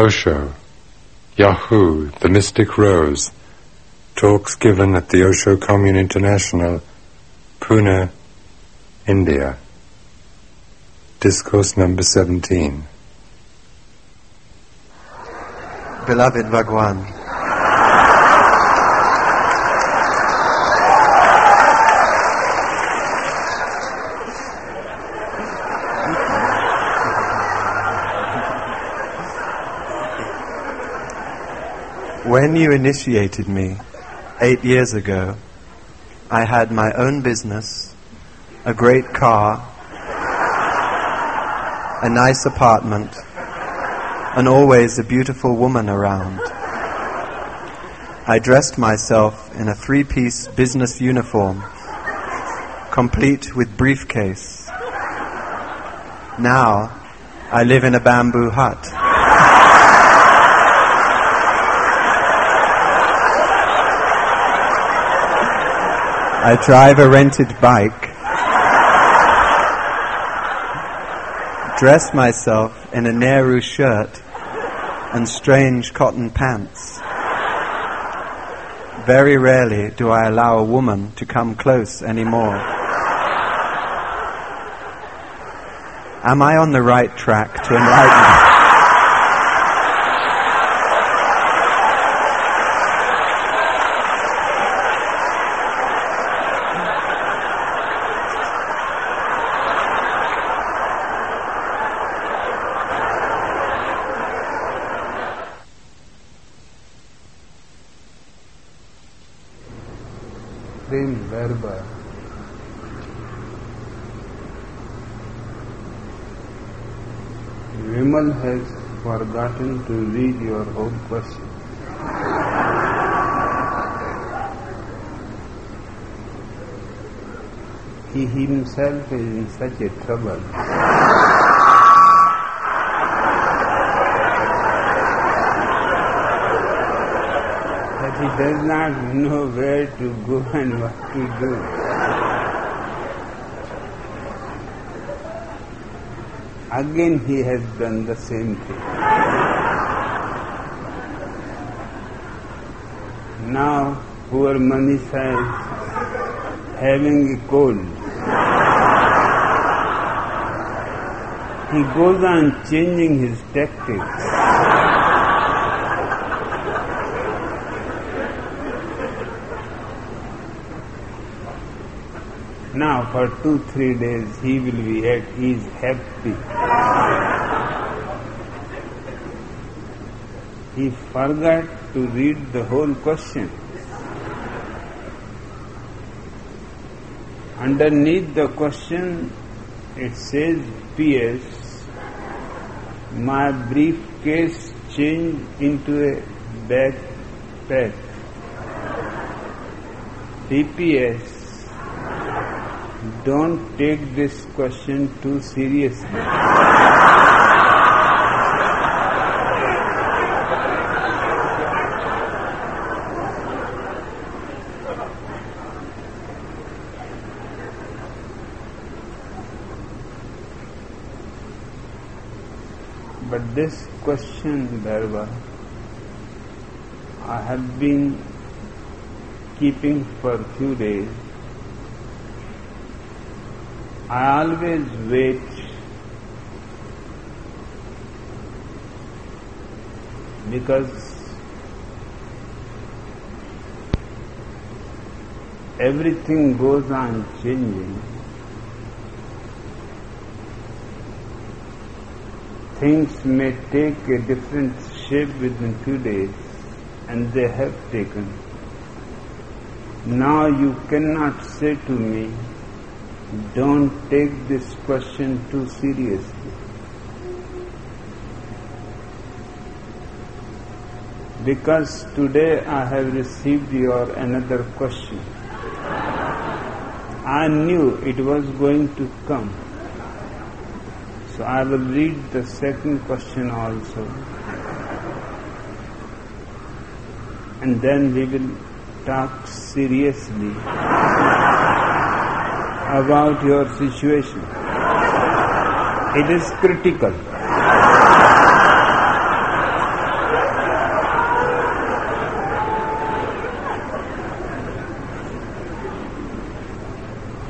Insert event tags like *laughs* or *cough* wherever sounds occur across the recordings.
Osho, Yaa-Hoo, The Mystic Rose, talks given at the Osho Commune International, Pune, India. Discourse number 17. Beloved Bhagwan, When you initiated me eight years ago, I had my own business, a great car, a nice apartment, and always a beautiful woman around. I dressed myself in a three piece business uniform, complete with briefcase. Now, I live in a bamboo hut. I drive a rented bike, dress myself in a Nehru shirt and strange cotton pants. Very rarely do I allow a woman to come close anymore. Am I on the right track to enlightenment? Prem Verba. Vimal has forgotten to read your whole question. He himself is such a trouble. that he does not know where to go and what to do. Again, he has done the same thing. Now, poor Maneesha is having a cold. He goes on changing his tactics. Now, for two, three days, he will be at ease, happy. He forgot to read the whole question. Underneath the question, it says, P.S. My briefcase changed into a backpack. P.P.S. Don't take this question too seriously. But this question, Bharva, I have been keeping for a few days. I always wait because everything goes on changing. Things may take a different shape within few days, and they have taken. Now you cannot say to me, don't take this question too seriously. Because today I have received your another question. I knew it was going to come. So I will read the second question also. And then we will talk seriously about your situation. It is critical.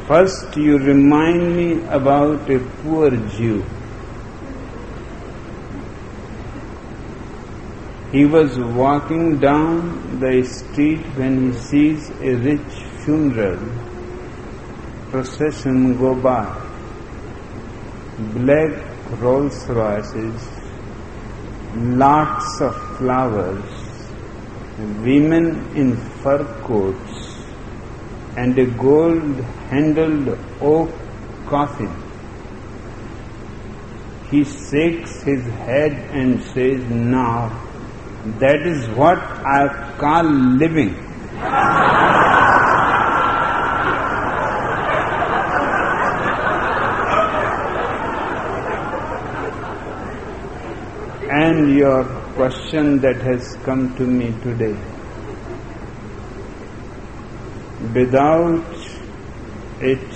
First, you remind me about a poor Jew. He was walking down the street when he sees a rich funeral procession go by. Black Rolls Royces, lots of flowers, women in fur coats, and a gold handled oak coffin. He shakes his head and says, Now, that is what I call living. and your question that has come to me today. Without it,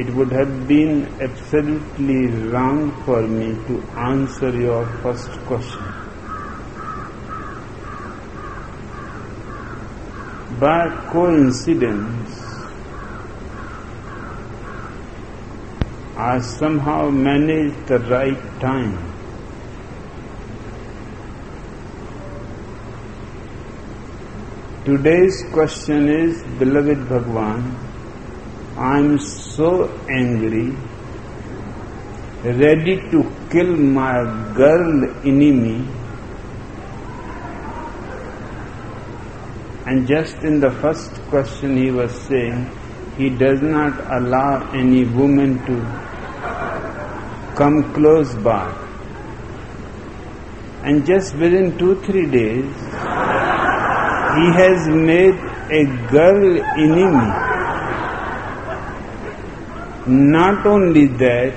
it would have been absolutely wrong for me to answer your first question. By coincidence, I somehow managed the right time. Today's question is, Beloved Bhagwan, I am so angry, ready to kill my girl enemy, and just in the first question he was saying, he does not allow any woman to come close by. And just within two, three days, he has made a girl enemy. Not only that,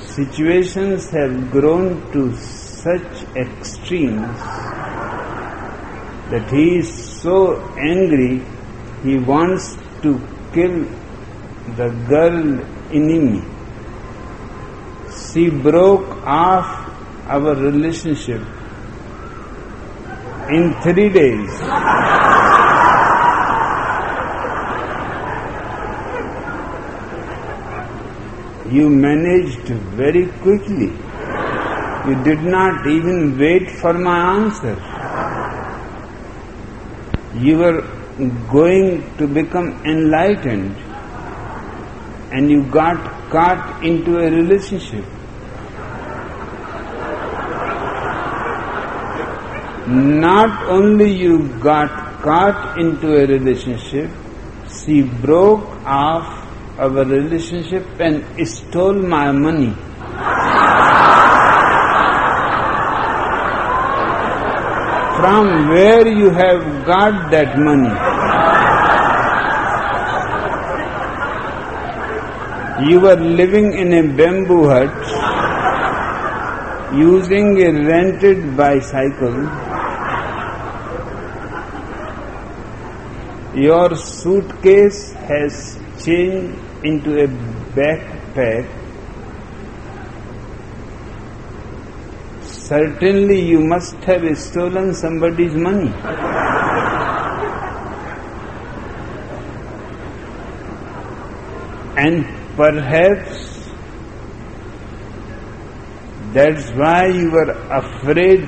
situations have grown to such extremes that he is so angry he wants to kill the girl enemy. She broke off our relationship in three days. You managed very quickly. You did not even wait for my answer. You were going to become enlightened and you got caught into a relationship. Not only you got caught into a relationship, she broke off our relationship and stole my money. From where you have got that money? You were living in a bamboo hut using a rented bicycle Your suitcase has changed into a backpack. Certainly, you must have stolen somebody's money. *laughs* And perhaps that's why you were afraid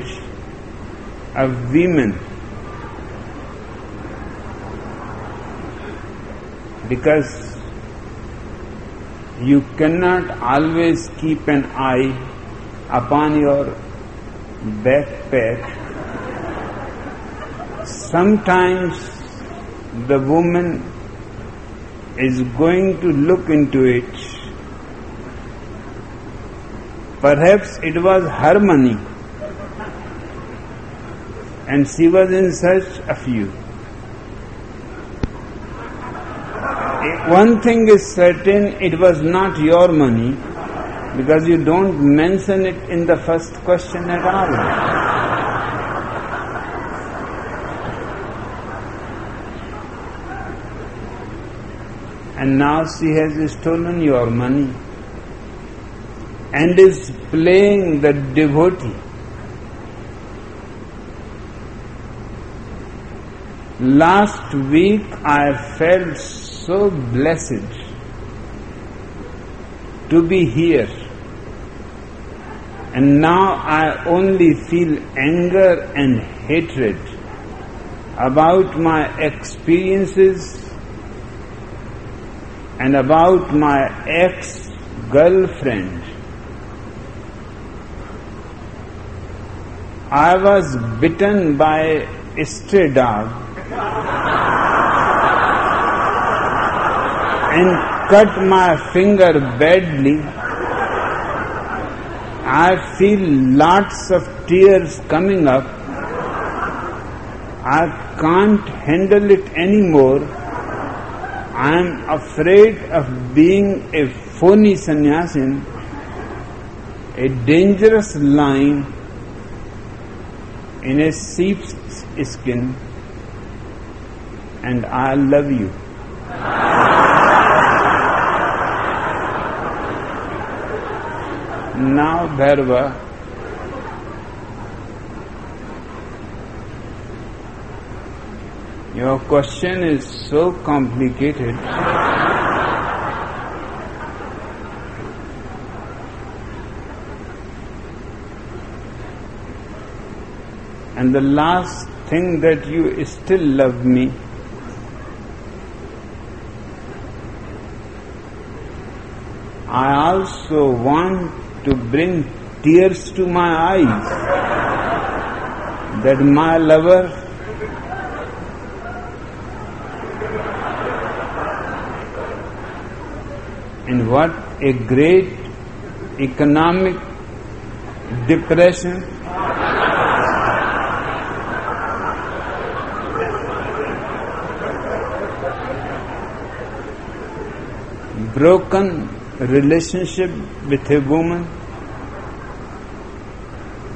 of women. because you cannot always keep an eye upon your backpack. Sometimes the woman is going to look into it. Perhaps it was her money and she was in search of you. One thing is certain, it was not your money because you don't mention it in the first question at all. And now she has stolen your money and is playing the devotee. Last week I felt so blessed to be here. And now I only feel anger and hatred about my experiences and about my ex girlfriend. I was bitten by a stray dog and cut my finger badly. I feel lots of tears coming up. I can't handle it anymore. I am afraid of being a phony sannyasin, a dangerous line in a sheep's skin and I love you. Now, Bhairava, your question is so complicated. and the last thing that you still love me I also want to bring tears to my eyes that my lover in what a great economic depression broken relationship with a woman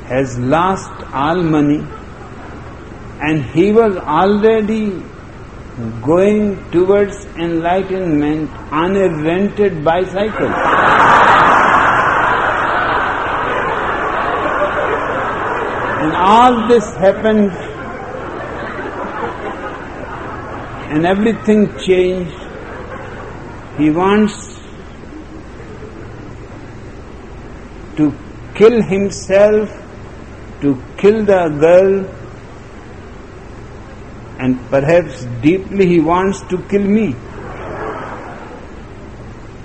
has lost all money and he was already going towards enlightenment on a rented bicycle. and all this happened and everything changed. He wants to kill himself, to kill the girl, and perhaps deeply he wants to kill me.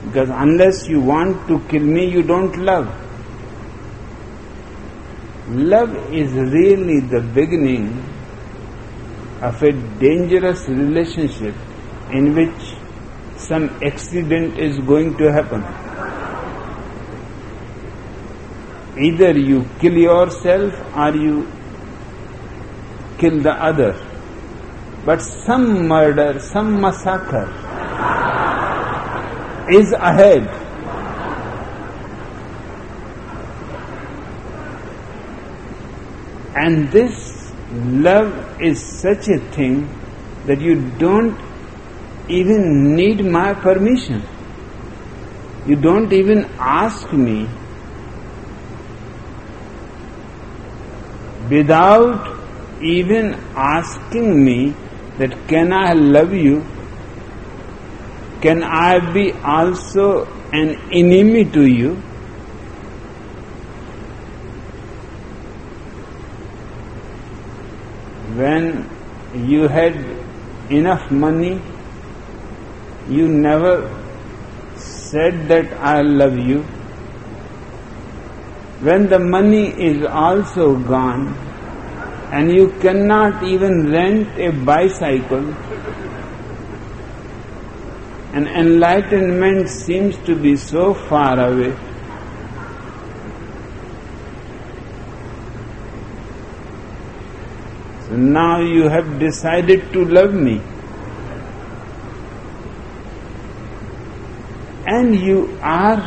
Because unless you want to kill me, you don't love. Love is really the beginning of a dangerous relationship in which some accident is going to happen. Either you kill yourself or you kill the other. But some murder, some massacre is ahead. And this love is such a thing that you don't even need my permission. You don't even ask me without even asking me that can I love you? Can I be also an enemy to you? When you had enough money, you never said that I love you when the money is also gone and you cannot even rent a bicycle and enlightenment seems to be so far away. So now you have decided to love me. And you are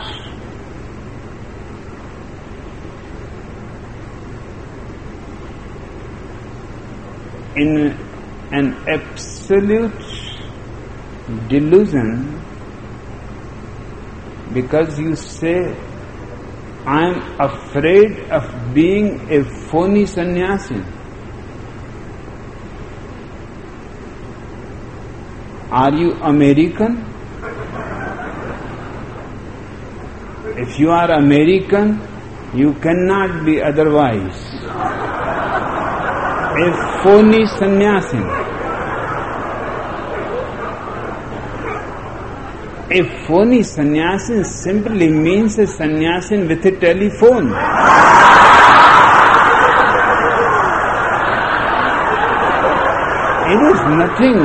in an absolute delusion because you say, I am afraid of being a phony sannyasi. Are you American? If you are American, you cannot be otherwise. A phony sannyasin. A phony sannyasin simply means a sannyasin with a telephone. It is nothing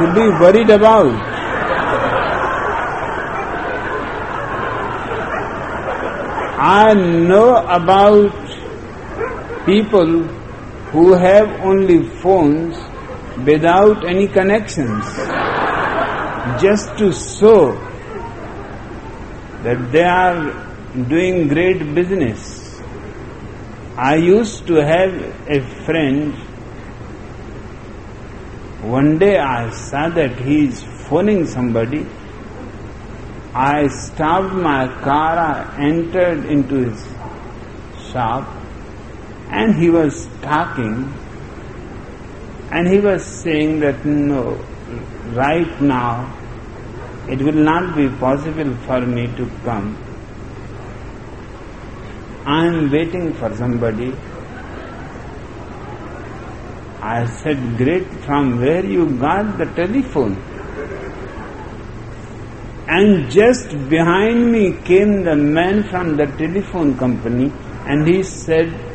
to be worried about. I know about people who have only phones without any connections just to show that they are doing great business. I used to have a friend one day I saw that he is phoning somebody. I stopped my car, I entered into his shop, and he was talking, and he was saying that no, right now it will not be possible for me to come. I am waiting for somebody I said, Great, from where you got the telephone? And just behind me came the man from the telephone company and he said,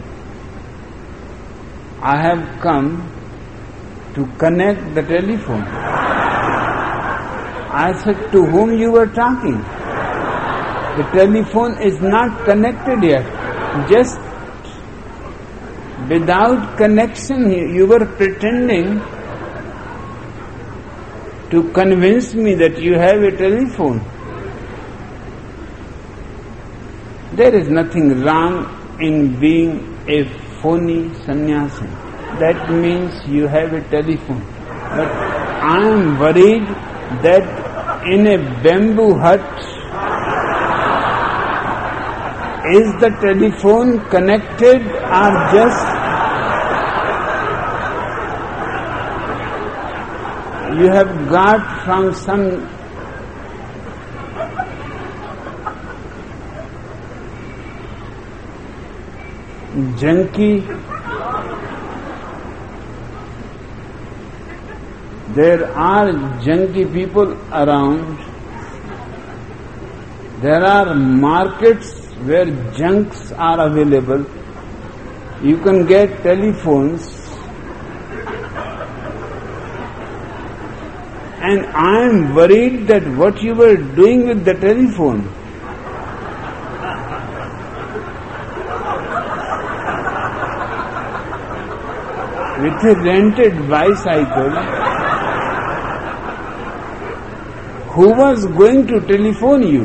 I have come to connect the telephone. I said, To whom you were talking? The telephone is not connected yet. Just without connection, you were pretending to convince me that you have a telephone. There is nothing wrong in being a phony sannyasin. That means you have a telephone. But I am worried that in a bamboo hut is the telephone connected or just you have got from some junkie. There are junkie people around. There are markets where junks are available. You can get telephones. And I am worried that what you were doing with the telephone. With a rented bicycle, who was going to telephone you?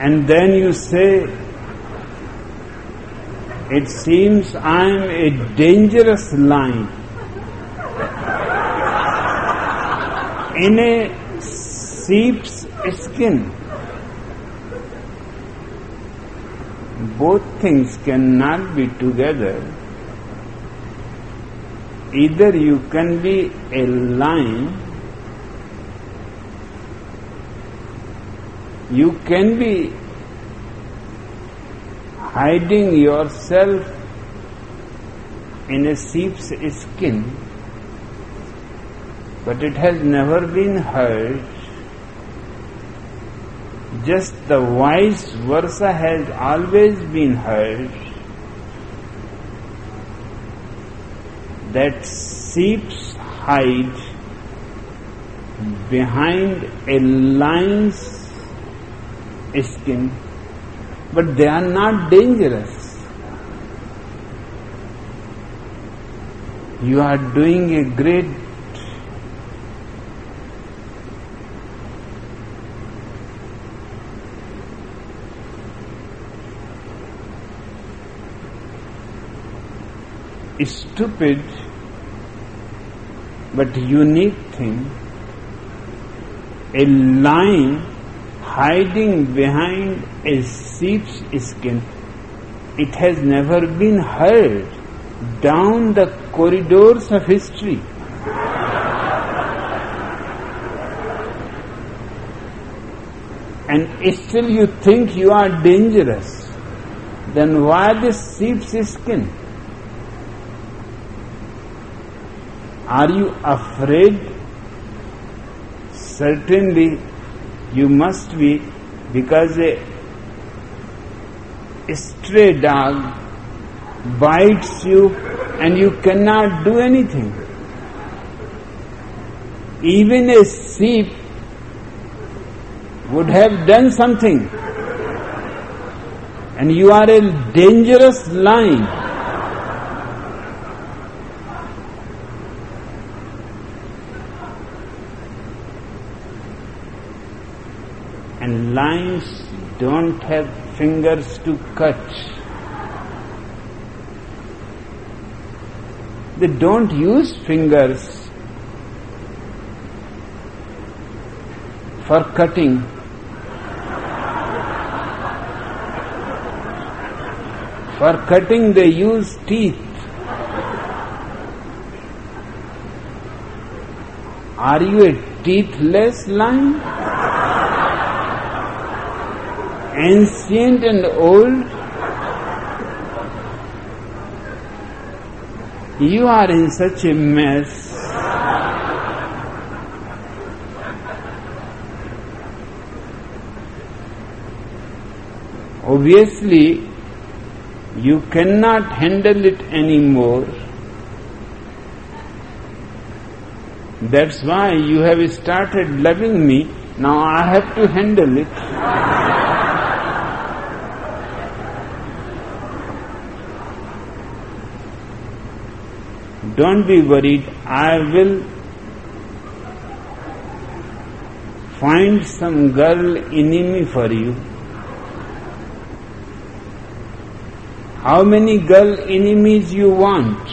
and then you say, it seems I am a dangerous line in a sheep's skin. Both things cannot be together. Either you can be a lion you can be hiding yourself in a sheep's skin, but it has never been heard. Just the vice versa has always been heard that sheep's hide behind a lion's skin, but they are not dangerous. You are doing a great stupid but unique thing. A lion hiding behind a sheep's skin, it has never been heard down the corridors of history. and if still you think you are dangerous, then why this sheep's skin? Are you afraid? Certainly you must be because a stray dog bites you and you cannot do anything. Even a sheep would have done something. And you are a dangerous lion. Lions don't have fingers to cut. They don't use fingers for cutting. For cutting they use teeth. Are you a teethless lion? Ancient and old? You are in such a mess. Obviously, you cannot handle it anymore. That's why you have started loving me. Now I have to handle it. Don't be worried. I will find some girl enemy for you. How many girl enemies you want?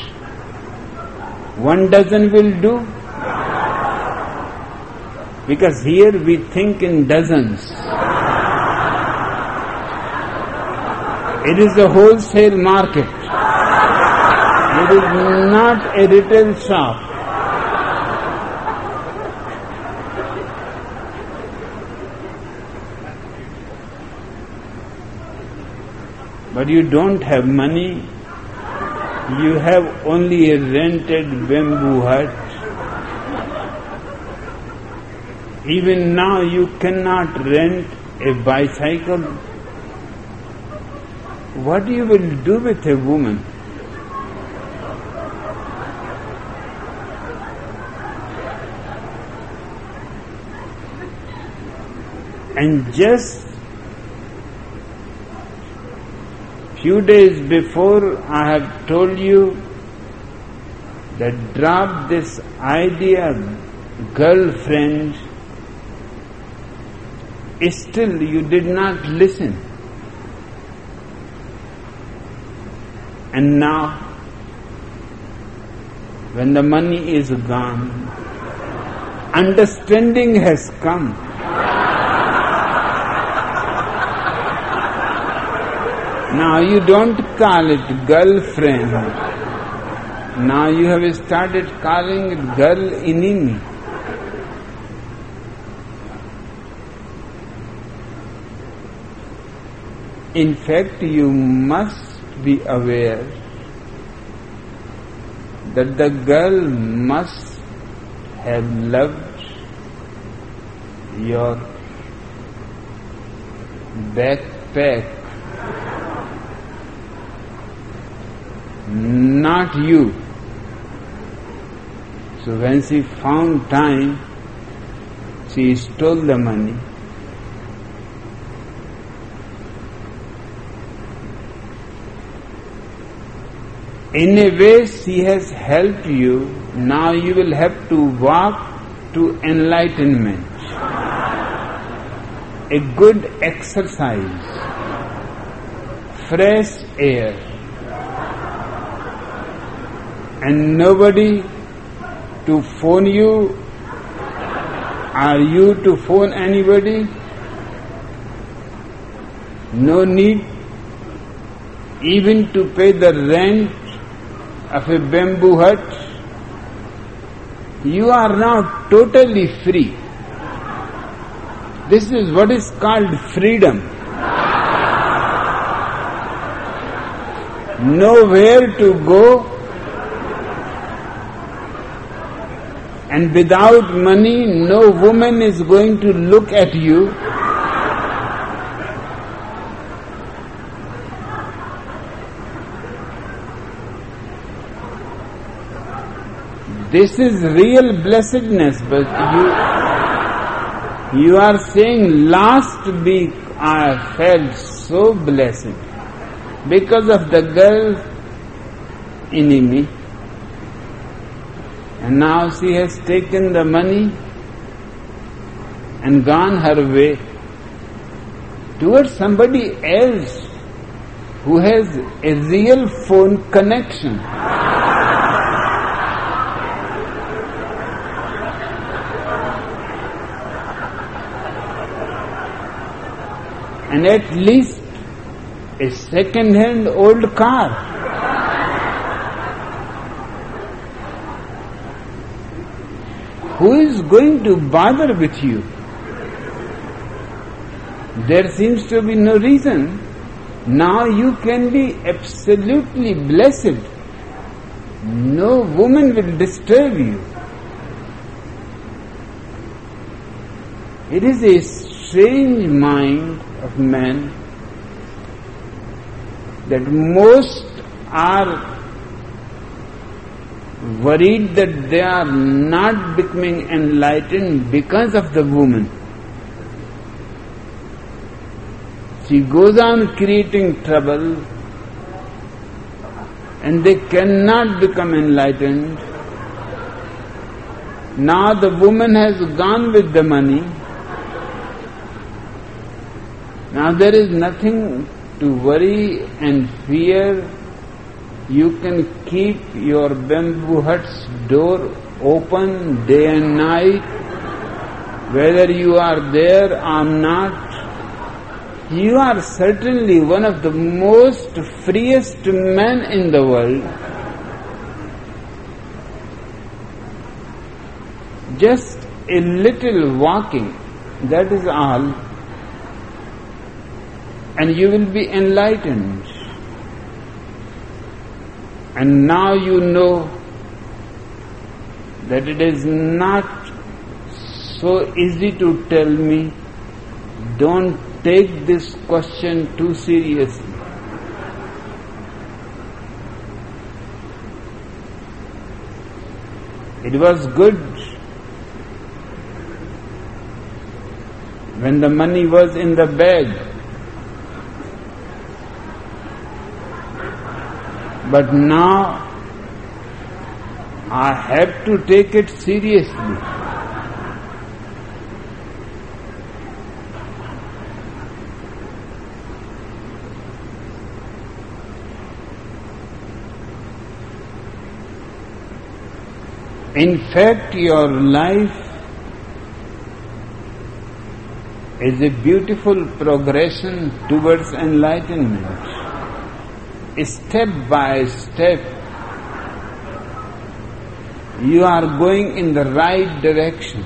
One dozen will do? Because here we think in dozens. It is a wholesale market. It is not a retail shop. but you don't have money, you have only a rented bamboo hut. Even now you cannot rent a bicycle. What you will do with a woman? And just Few days before, I have told you that drop this idea girlfriend. Still, you did not listen. And now, when the money is gone, understanding has come. Now you don't call it girlfriend. Now you have started calling it girl enemy. In fact, you must be aware that the girl must have loved your backpack not you. So when she found time, she stole the money. In a way, she has helped you. Now you will have to walk to enlightenment. A good exercise, fresh air and nobody to phone you? Are you to phone anybody? no need even to pay the rent of a bamboo hut. You are now totally free. This is what is called freedom. Nowhere to go and without money no woman is going to look at you This is real blessedness, but you, you are saying last week I felt so blessed because of the girl enemy. And now she has taken the money and gone her way towards somebody else who has a real phone connection. and at least a second hand old car. Who is going to bother with you? There seems to be no reason. Now you can be absolutely blessed. No woman will disturb you. It is a strange mind of man that most are worried that they are not becoming enlightened because of the woman. She goes on creating trouble and they cannot become enlightened. Now the woman has gone with the money now there is nothing to worry and fear. You can keep your bamboo hut's door open day and night, whether you are there or not. You are certainly one of the most freest men in the world. Just a little walking, that is all and you will be enlightened. And now you know that it is not so easy to tell me, don't take this question too seriously. It was good when the money was in the bag But now I have to take it seriously. In fact, your life is a beautiful progression towards enlightenment step by step, you are going in the right direction.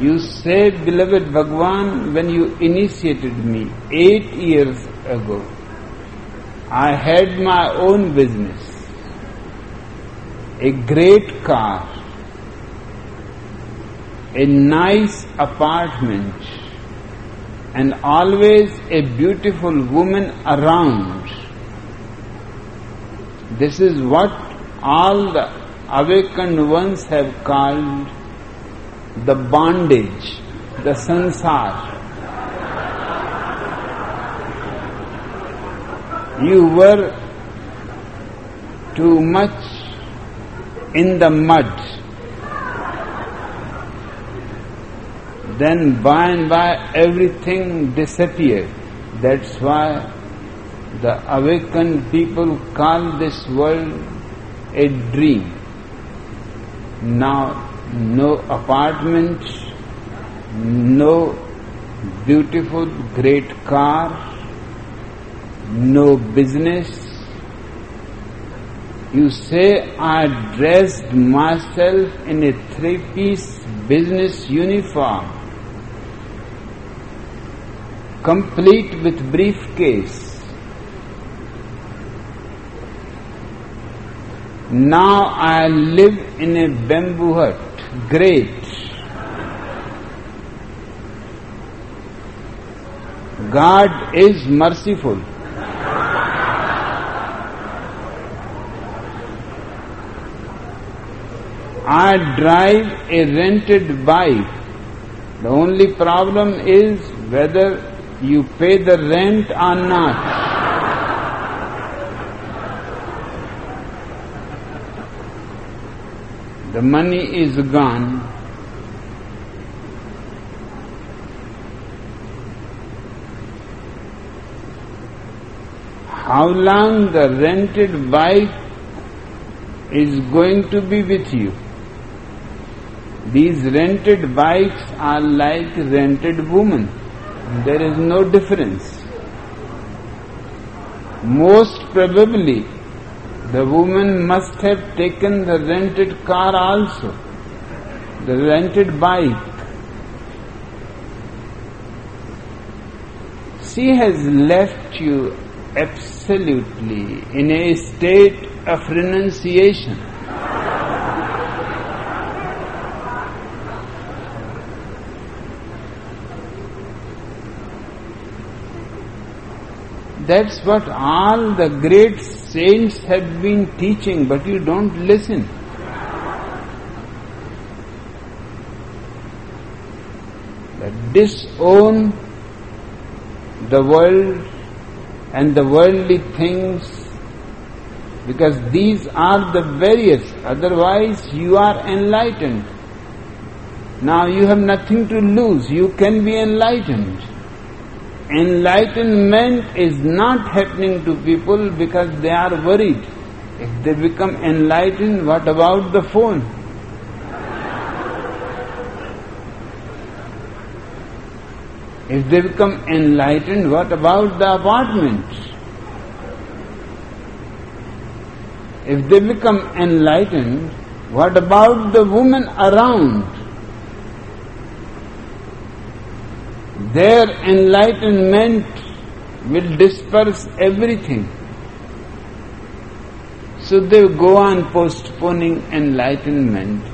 You said, beloved Bhagwan, when you initiated me eight years ago, I had my own business, a great car, a nice apartment, and always a beautiful woman around. This is what all the awakened ones have called the bondage, the sansar. You were too much in the mud. Then by and by everything disappeared. That's why the awakened people call this world a dream. Now, no apartment, no beautiful, great car, no business. You say, I dressed myself in a three piece business uniform, complete with briefcase. Now I live in a bamboo hut. Great. God is merciful. I drive a rented bike. The only problem is whether you pay the rent or not. The money is gone. How long the rented bike is going to be with you? These rented bikes are like rented women. There is no difference. Most probably, the woman must have taken the rented car also, the rented bike. She has left you absolutely in a state of renunciation. That's what all the great saints have been teaching, but you don't listen. Disown the world and the worldly things because these are the various, otherwise you are enlightened. Now you have nothing to lose, you can be enlightened enlightenment is not happening to people because they are worried. If they become enlightened, what about the phone? If they become enlightened, what about the apartment? If they become enlightened, what about the woman around? Their enlightenment will disperse everything. So they go on postponing enlightenment.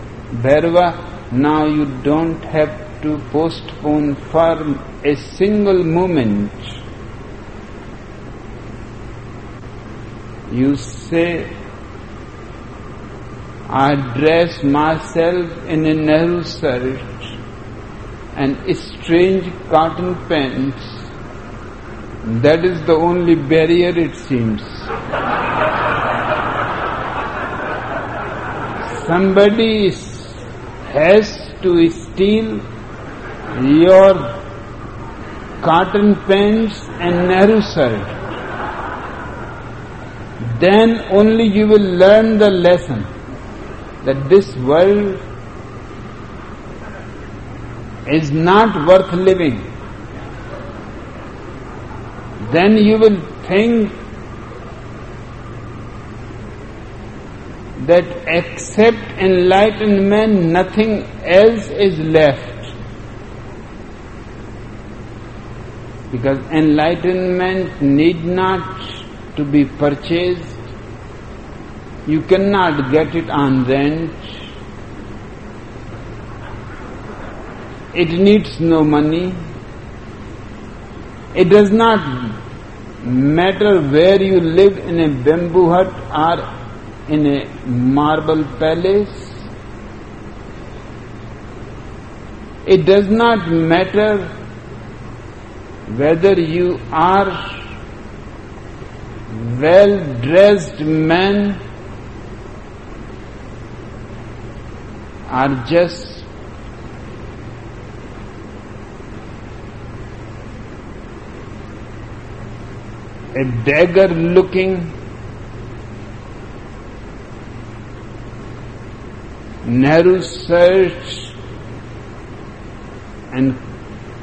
Bhairava, now you don't have to postpone for a single moment. You say, I dress myself in a Nehru shirt and strange cotton pants. That is the only barrier, it seems. Somebody has to steal your cotton pants and Nehru shirt. Then only you will learn the lesson that this world is not worth living, then you will think that except enlightenment, nothing else is left. Because enlightenment need not to be purchased. You cannot get it on rent. It needs no money. It does not matter where you live in a bamboo hut or in a marble palace. It does not matter whether you are well dressed men or just a dagger looking Nehru shirt and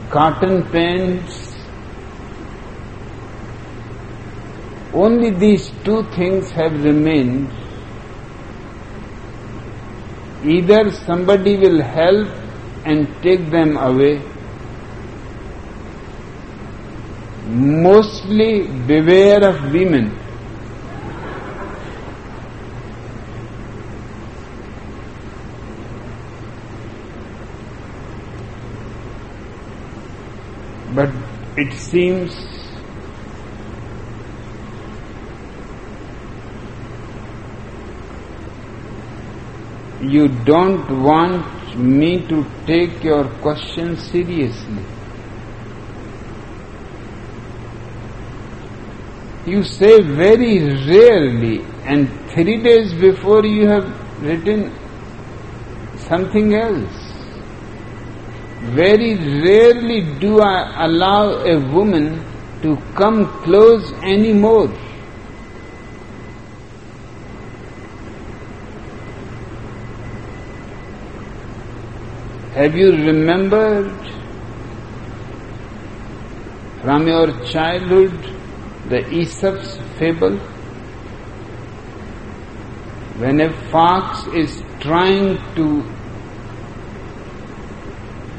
cotton pants. Only these two things have remained. Either somebody will help and take them away. Mostly beware of women. But it seems you don't want me to take your question seriously. You say very rarely, and three days before you have written something else. Very rarely do I allow a woman to come close anymore. Have you remembered from your childhood the Aesop's fable? When a fox is trying to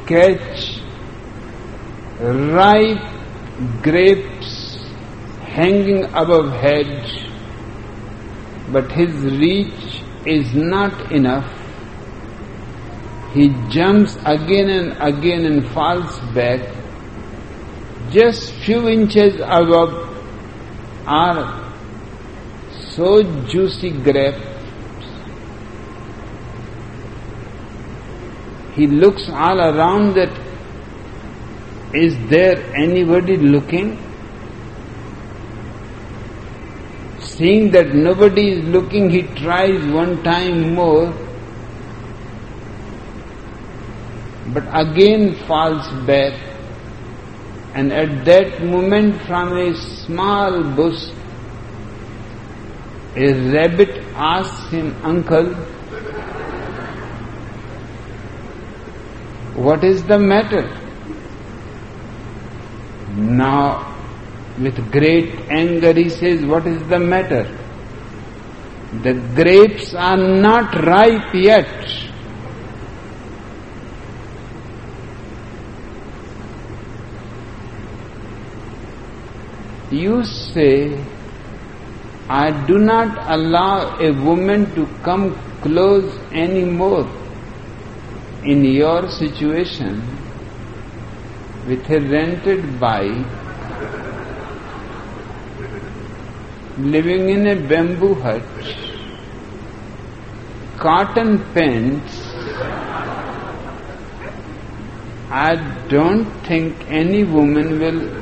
catch ripe grapes hanging above head, but his reach is not enough. He jumps again and again and falls back. Just few inches above are so juicy grapes he looks all around that is there anybody looking? Seeing that nobody is looking, he tries one time more, but again falls back. And at that moment, from a small bush, a rabbit asks him, Uncle, What is the matter? Now, with great anger, he says, What is the matter? The grapes are not ripe yet. You say, I do not allow a woman to come close anymore in your situation with a rented bike, living in a bamboo hut, cotton pants, I don't think any woman will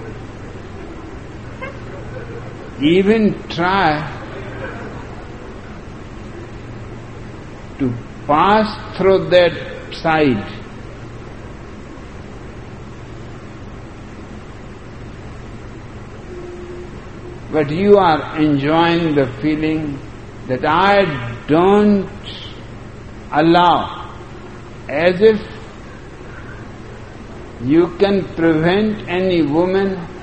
even try to pass through that side. But you are enjoying the feeling that I don't allow, as if you can prevent any woman.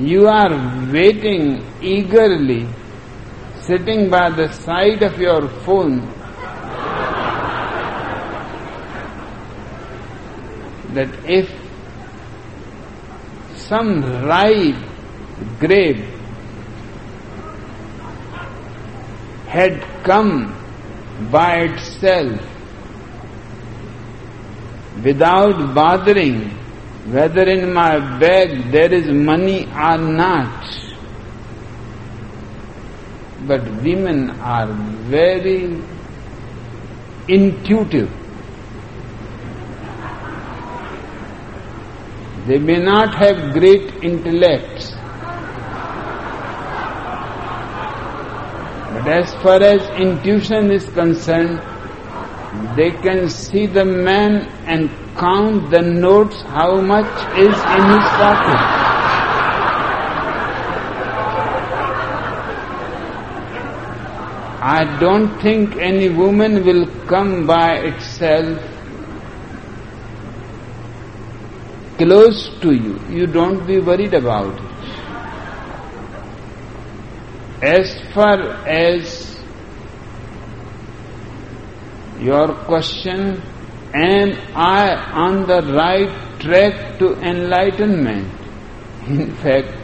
You are waiting eagerly sitting by the side of your phone. That if some ripe grape had come by itself without bothering whether in my bag there is money or not, but women are very intuitive. They may not have great intellects, but as far as intuition is concerned, they can see the man and count the notes how much is in his pocket. I don't think any woman will come by itself close to you. You don't be worried about it. As far as your question, am I on the right track to enlightenment? In fact,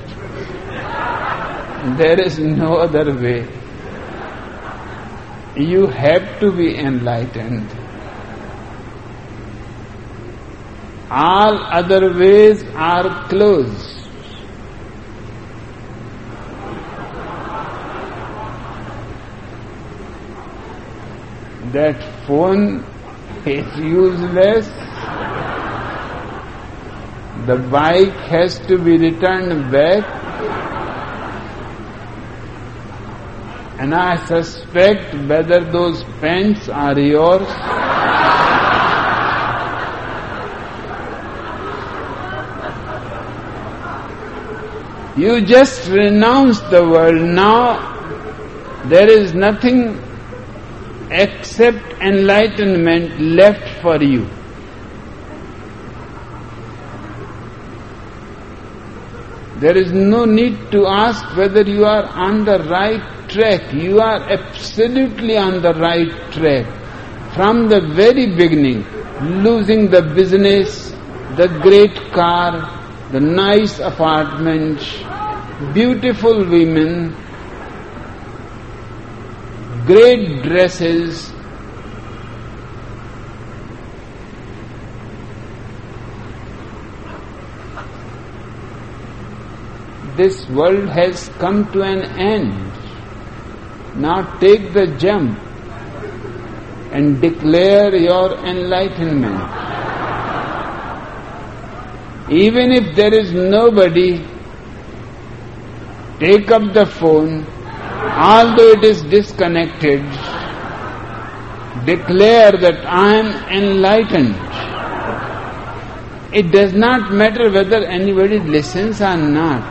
there is no other way. You have to be enlightened. All other ways are closed. that phone is useless. The bike has to be returned back. And I suspect whether those pants are yours. You just renounce the world. Now there is nothing except enlightenment left for you. There is no need to ask whether you are on the right track. You are absolutely on the right track. From the very beginning, losing the business, the great car, the nice apartment, beautiful women, great dresses, this world has come to an end. Now take the jump and declare your enlightenment. Even if there is nobody, take up the phone although it is disconnected, declare that I am enlightened. It does not matter whether anybody listens or not.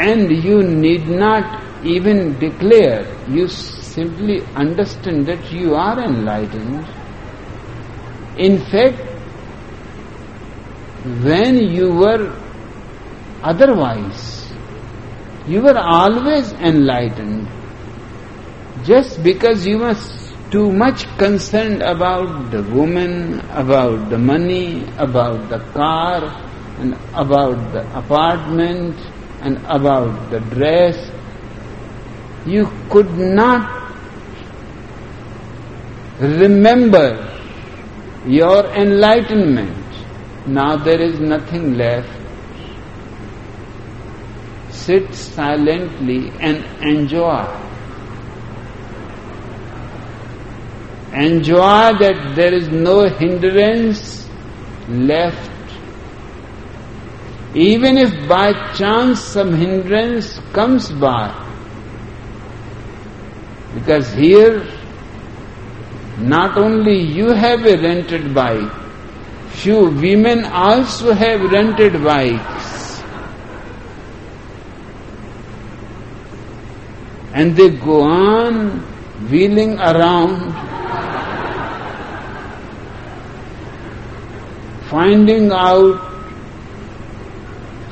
And you need not even declare, you simply understand that you are enlightened. In fact, when you were otherwise, you were always enlightened. Just because you were too much concerned about the woman, about the money, about the car, and about the apartment, and about the dress, you could not remember your enlightenment. Now there is nothing left sit silently and enjoy. Enjoy that there is no hindrance left. Even if by chance some hindrance comes by, because here not only you have a rented bike, few women also have rented bikes. And they go on wheeling around, finding out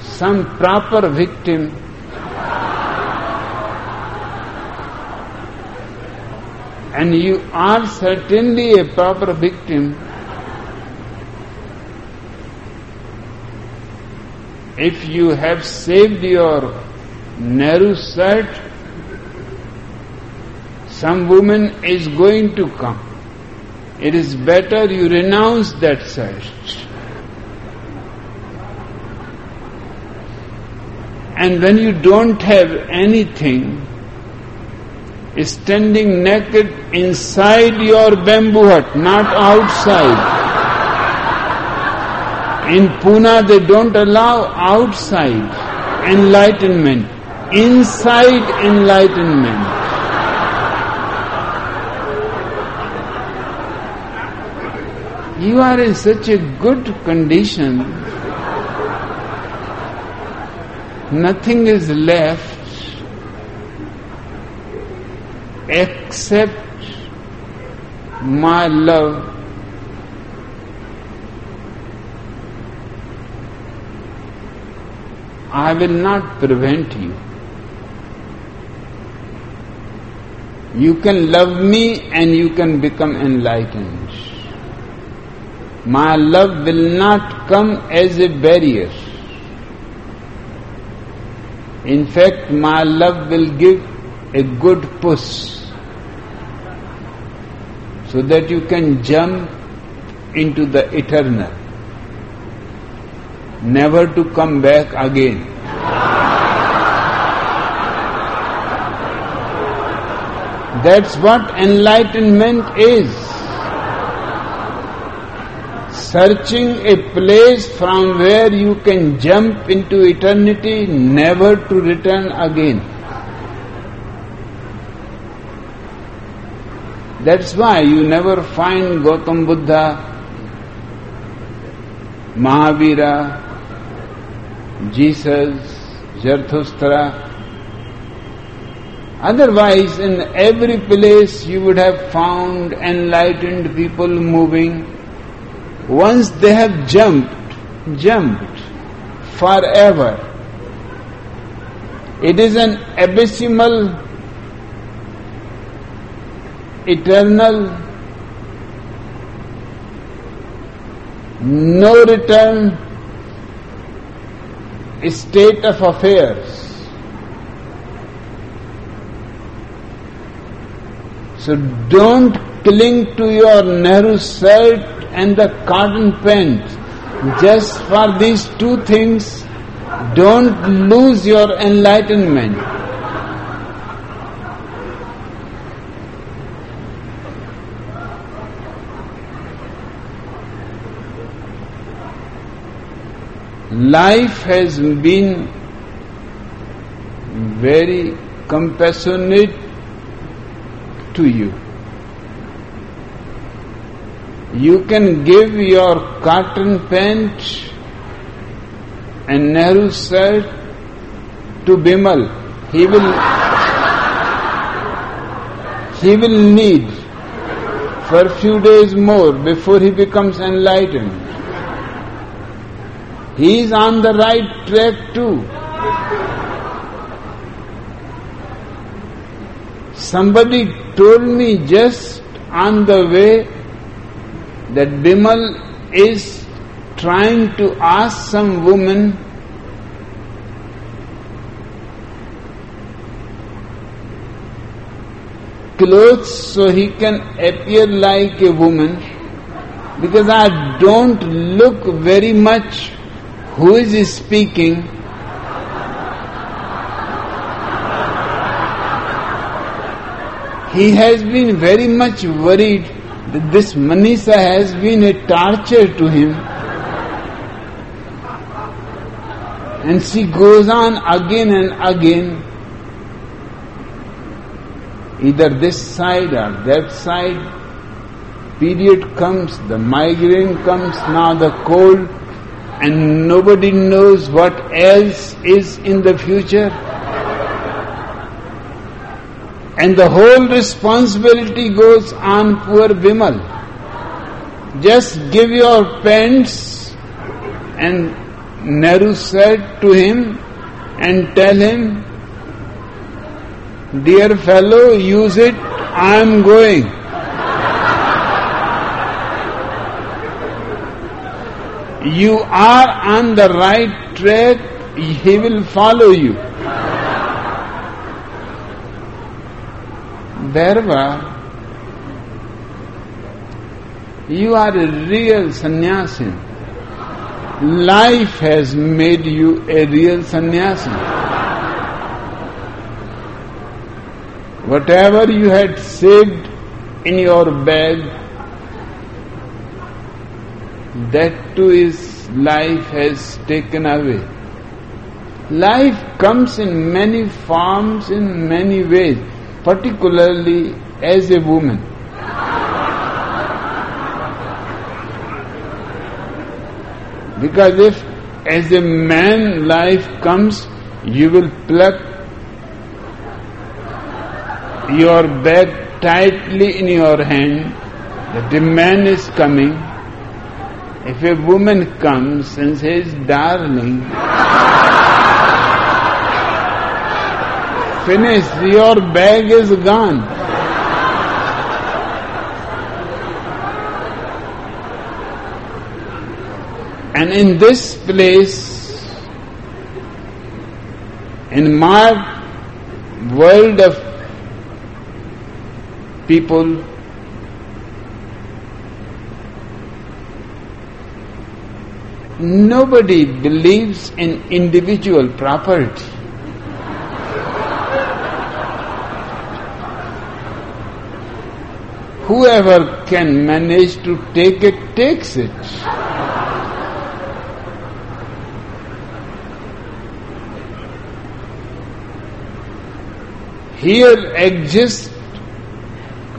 some proper victim. And you are certainly a proper victim if you have saved your Nehru shirt some woman is going to come. It is better you renounce that search. And when you don't have anything, standing naked inside your bamboo hut, not outside. In Pune, they don't allow outside enlightenment, inside enlightenment. You are in such a good condition. Nothing is left except my love. I will not prevent you. You can love me and you can become enlightened. My love will not come as a barrier. In fact, my love will give a good push so that you can jump into the eternal, never to come back again. That's what enlightenment is. Searching a place from where you can jump into eternity, never to return again. That's why you never find Gautam Buddha, Mahavira, Jesus, Zarathustra. Otherwise, in every place you would have found enlightened people moving. Once they have jumped, jumped forever. It is an abysmal eternal, no return state of affairs. So don't cling to your Nehru shirt and the cotton pants. Just for these two things, don't lose your enlightenment. life has been very compassionate to you. You can give your cotton pant and Nehru shirt to Bimal. He will he will need for a few days more before he becomes enlightened. He is on the right track too. Somebody told me just on the way that Bimal is trying to ask some woman clothes so he can appear like a woman because I don't look very much who is speaking? He has been very much worried that this Maneesha has been a torture to him. And she goes on again and again, either this side or that side. Period comes, the migraine comes, now the cold and nobody knows what else is in the future. And the whole responsibility goes on poor Bimal. Just give your pants and Nehru said to him and tell him, Dear fellow, use it, I am going. you are on the right track, he will follow you. Therefore, you are a real sannyasi. Life has made you a real sannyasi. Whatever you had saved in your bag, that too is life has taken away. Life comes in many forms, in many ways, particularly as a woman. Because if as a man life comes, you will pluck your bag tightly in your hand, that the man is coming, if a woman comes and says, darling, finished, your bag is gone. And in this place, in my world of people, nobody believes in individual property. Whoever can manage to take it takes it. Here exists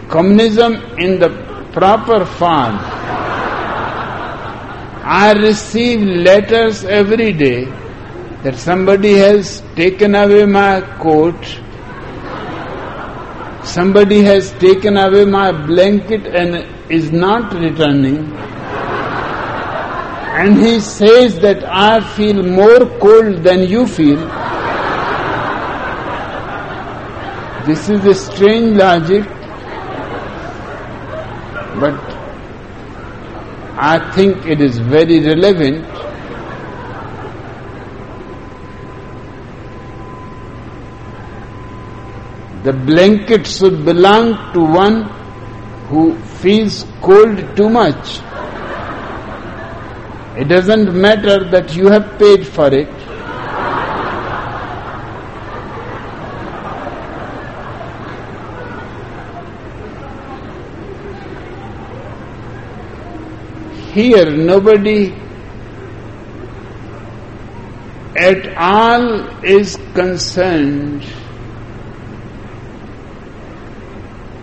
communism in the proper form. I receive letters every day that somebody has taken away my coat, somebody has taken away my blanket and is not returning. And he says that I feel more cold than you feel. This is a strange logic, but I think it is very relevant. The blanket should belong to one who feels cold too much. It doesn't matter that you have paid for it. Here nobody at all is concerned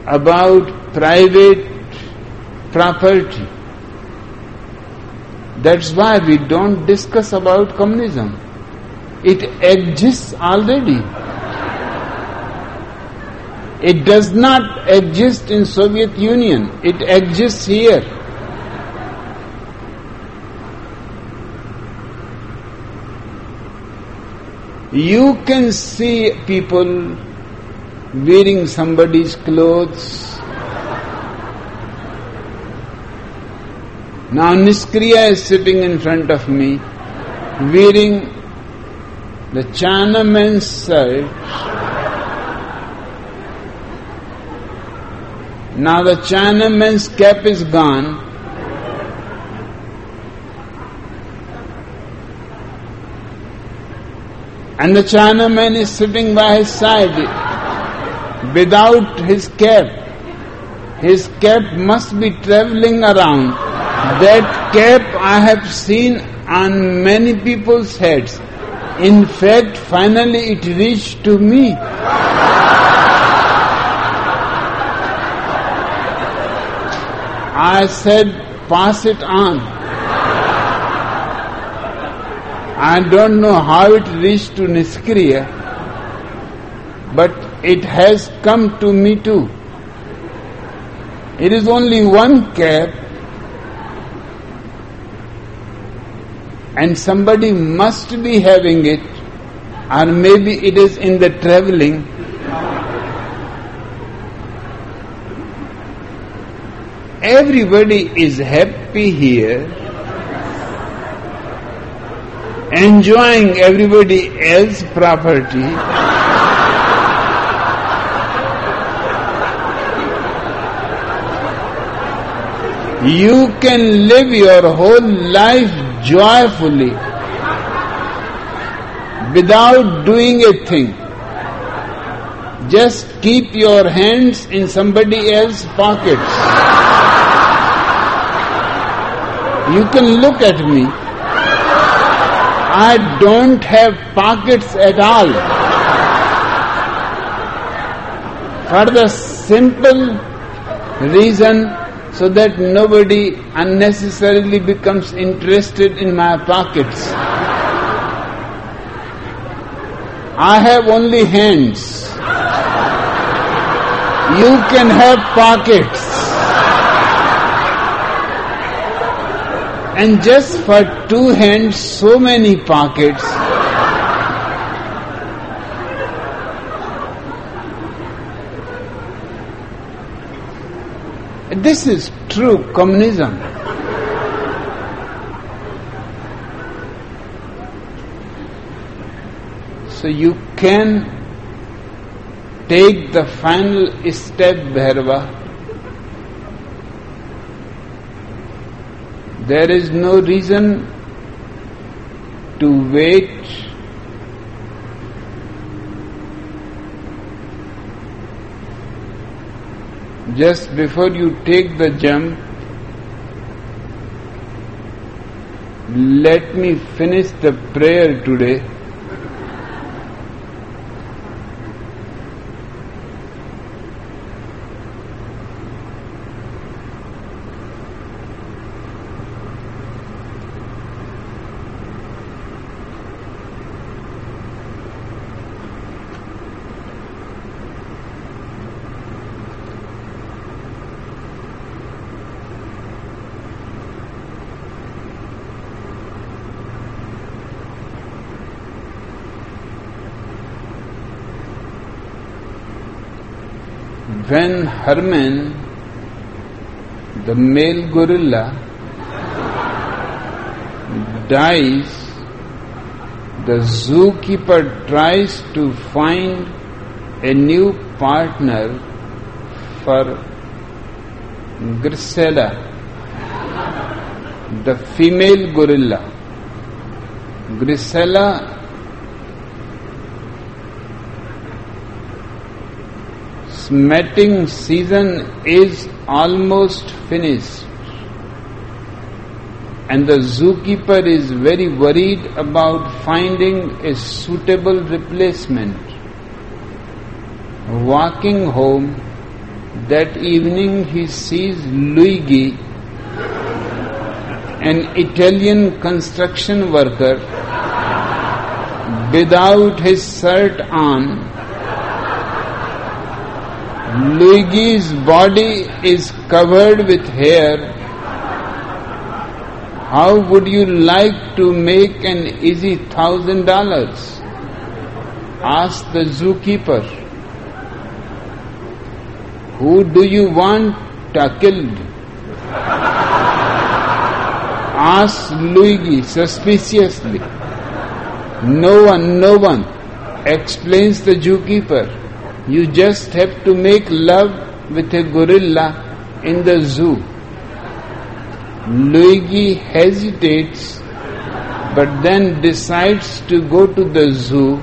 about private property. That's why we don't discuss about communism. It exists already. It does not exist in Soviet Union. It exists here. You can see people wearing somebody's clothes. Now Niskriya is sitting in front of me, wearing the Chinaman's shirt. Now the Chinaman's cap is gone. And the Chinaman is sitting by his side without his cap. His cap must be traveling around. That cap I have seen on many people's heads. In fact, finally it reached to me. I said, pass it on. I don't know how it reached to Niskriya, but it has come to me too. It is only one cap, and somebody must be having it, or maybe it is in the traveling. Everybody is happy here, enjoying everybody else's property. You can live your whole life joyfully without doing a thing. Just keep your hands in somebody else's pockets. You can look at me. I don't have pockets at all. For the simple reason so that nobody unnecessarily becomes interested in my pockets. I have only hands. You can have pockets. And just for two hands, so many pockets. This is true communism. So you can take the final step, Bhairava. There is no reason to wait just before you take the jump, let me finish the prayer today. When Herman, the male gorilla, dies, the zookeeper tries to find a new partner for Grisella, the female gorilla. Grisella mating season is almost finished and the zookeeper is very worried about finding a suitable replacement. Walking home that evening he sees Luigi, an Italian construction worker, without his shirt on Luigi's body is covered with hair. How would you like to make an easy thousand dollars? Asked the zookeeper. Who do you want killed? Asked Luigi suspiciously. No one, no one, explains the zookeeper. You just have to make love with a gorilla in the zoo. Luigi hesitates but then decides to go to the zoo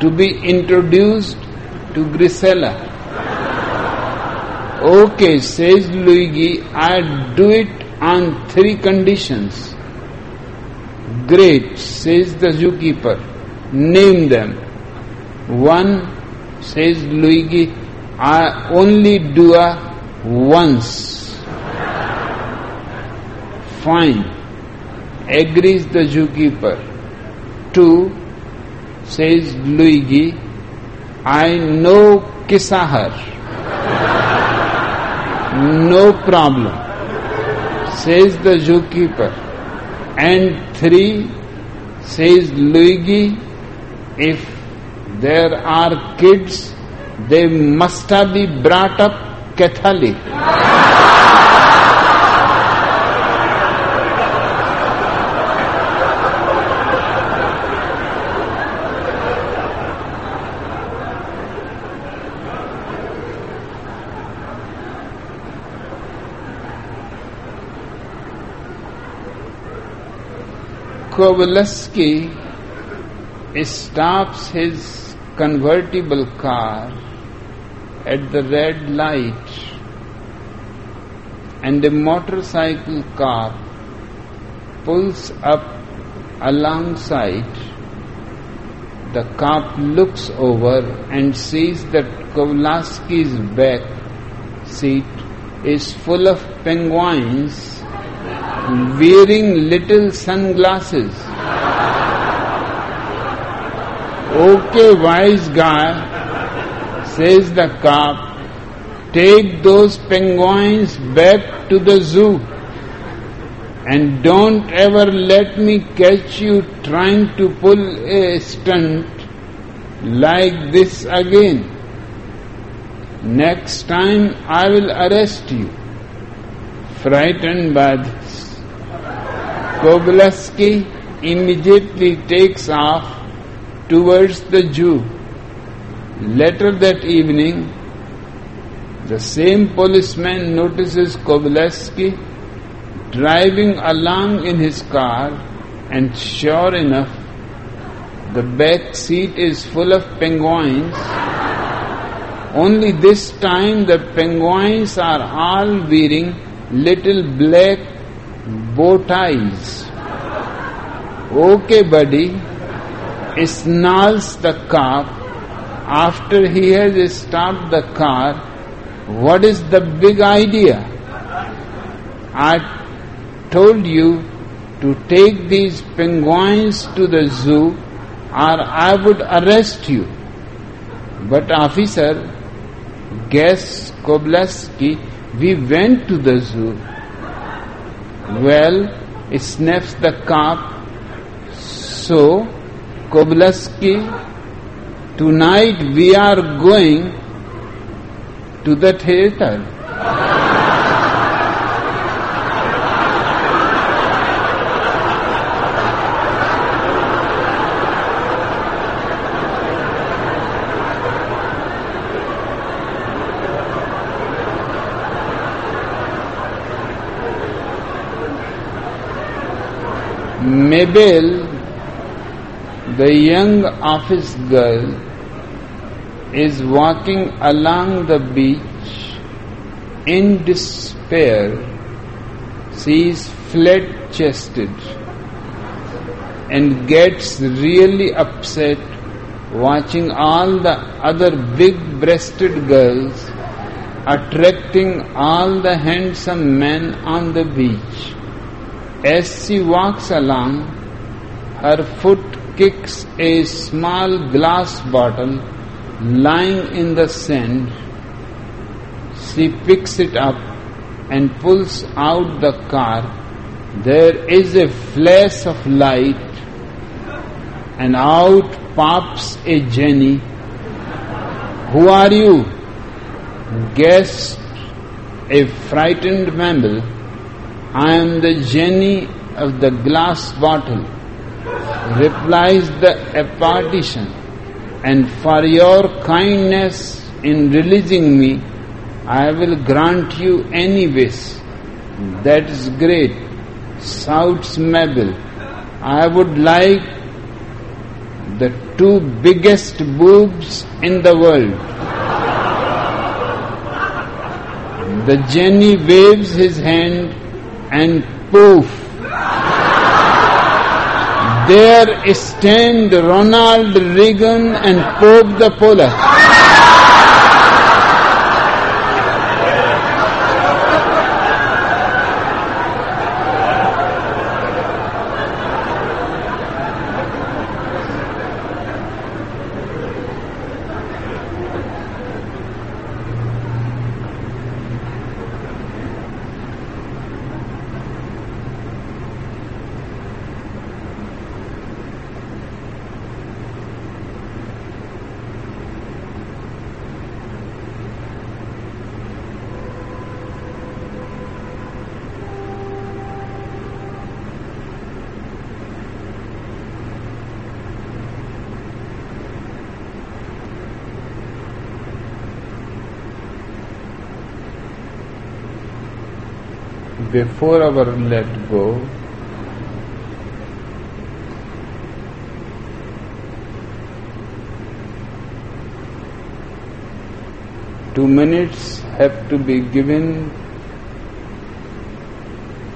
to be introduced to Grisella. Okay, says Luigi, I'll do it on three conditions. Great, says the zookeeper. Name them. One, says Luigi, I only do a once. Fine, agrees the zookeeper. Two, says Luigi, I know Kisahar. No problem, says the zookeeper. And three, says Luigi, if there are kids, they must have be brought up Catholic. Kowalski stops his convertible car at the red light and a motorcycle car pulls up alongside. The cop looks over and sees that Kowalski's back seat is full of penguins wearing little sunglasses. Okay, wise guy, says the cop, take those penguins back to the zoo and don't ever let me catch you trying to pull a stunt like this again. Next time I will arrest you. Frightened by this, Kobylevsky immediately takes off towards the Jew. Later that evening, the same policeman notices Kobylevsky driving along in his car, and sure enough, the back seat is full of penguins. Only this time the penguins are all wearing little black bow ties. Okay, buddy, snarls the cop after he has stopped the car. What is the big idea? I told you to take these penguins to the zoo or I would arrest you. But officer, guess Kobylevsky, we went to the zoo. Well, snaps the cop. So, Kobylevsky, tonight we are going to the theater. Mabel, the young office girl, is walking along the beach in despair. She is flat chested and gets really upset watching all the other big breasted girls attracting all the handsome men on the beach. As she walks along, her foot kicks a small glass bottle lying in the sand. She picks it up and pulls out the car. There is a flash of light, and out pops a Jenny. Who are you? Guessed a frightened Mabel. I am the Jenny of the glass bottle, replies the apparition, and for your kindness in releasing me, I will grant you any wish. That is great, shouts Mabel. I would like the two biggest boobs in the world. The Jenny waves his hand and poof, there stand Ronald Reagan and Pope the Polack. Before our let go, two minutes have to be given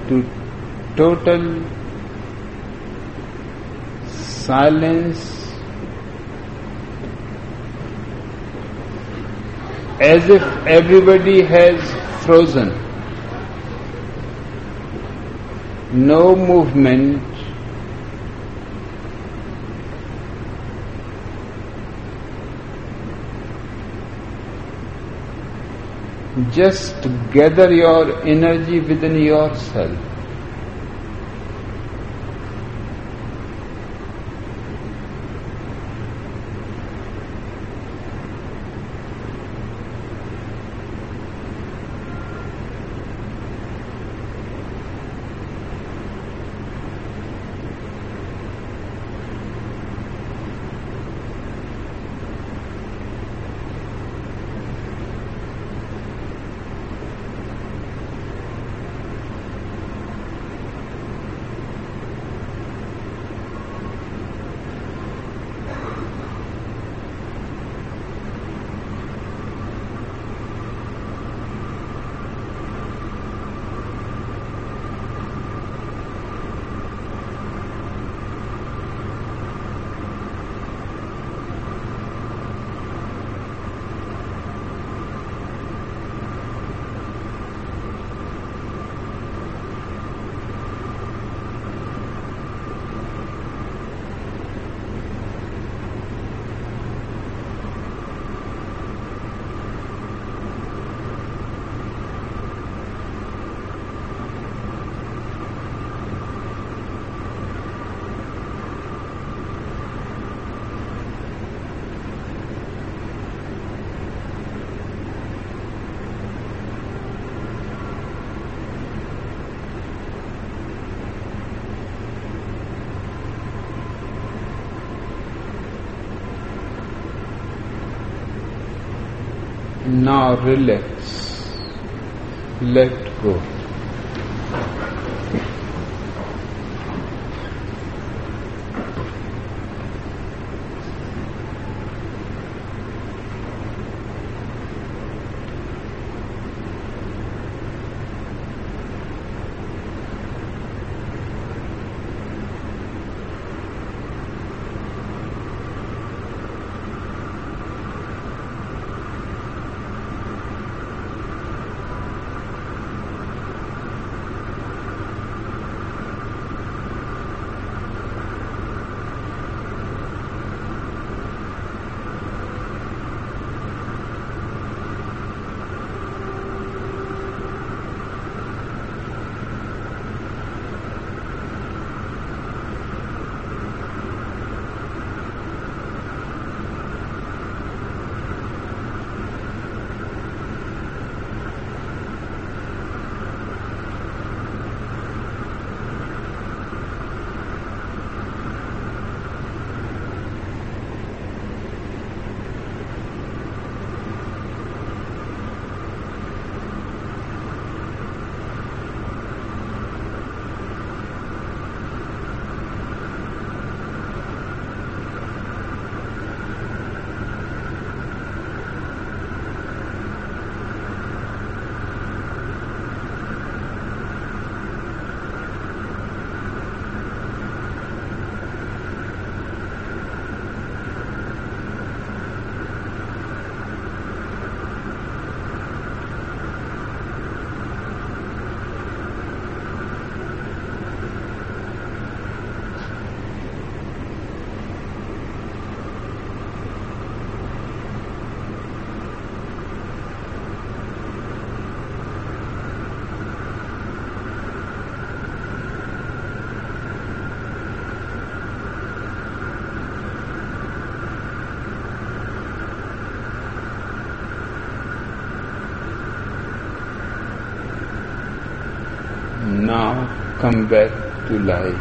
to total silence as if everybody has frozen. No movement, just gather your energy within yourself. Now relax. Let come back to life.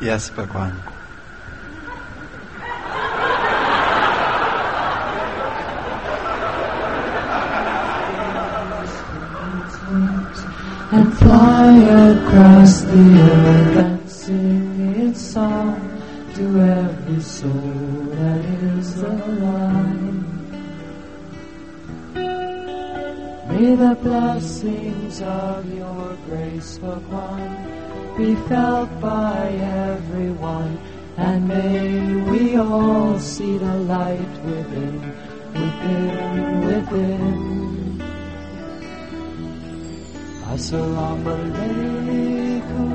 Yes, Bhagwan. And fly across the earth and sing its song to every soul that is alive. May the blessings of your grace, Bhagwan, be felt by everyone, and may we all see the light within, Assalamu alaikum.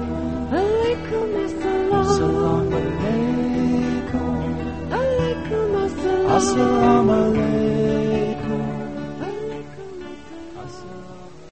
Alaikum assalam. Assalamu alaikum. Alaikum assalam.